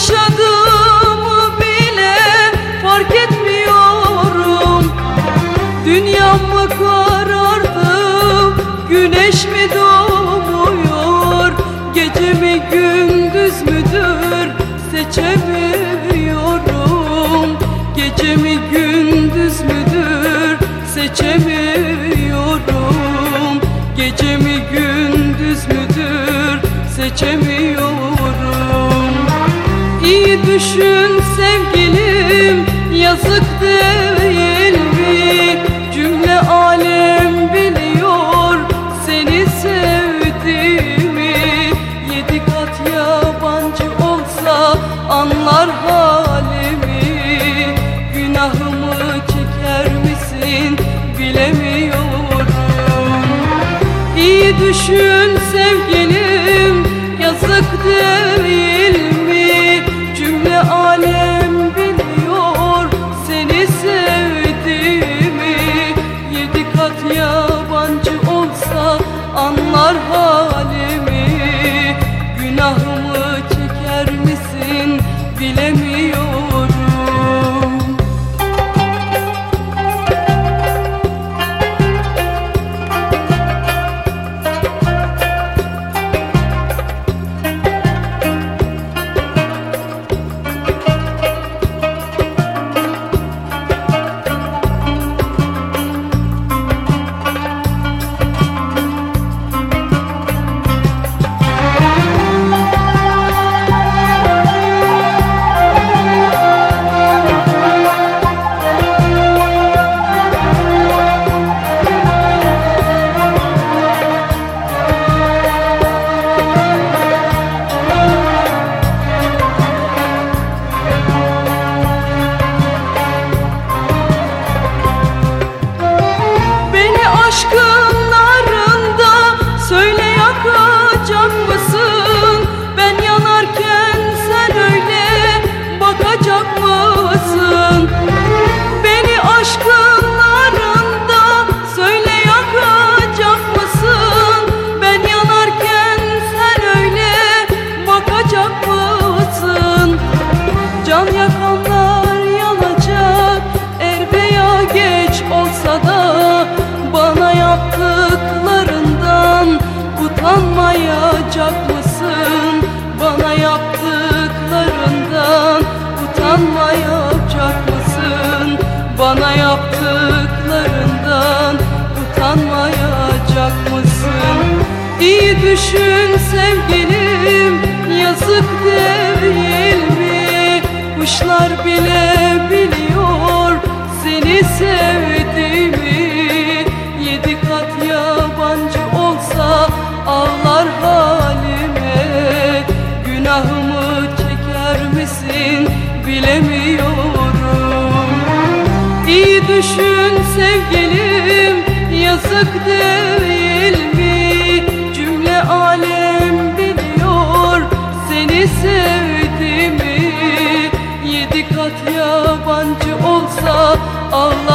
yaşadığımı bile fark etmiyorum. Dünya mı karardı, güneş mi doğmuyor Gece mi gündüz müdür seçemiyorum. Gece mi gündüz müdür seçemiyorum. Gece mi gündüz müdür seçemiyorum düşün sevgilim yazık değil mi? Cümle alem biliyor seni sevdiğimi. Yedi kat yabancı olsa anlar halimi. Günahımı çeker misin bilemiyorum. İyi düşün sevgilim yazık değil Bana yaptıklarından utanmayacak mısın? İyi düşün sevgilim yazık değil mi? Kuşlar bile biliyor seni sevdiğimi Yedi kat yabancı olsa ağlar halime Günahımı çeker misin bilemiyorum Düşün sevgilim yazık değil mi? Cümle alem biliyor seni sevdiğimi Yedi kat yabancı olsa Allah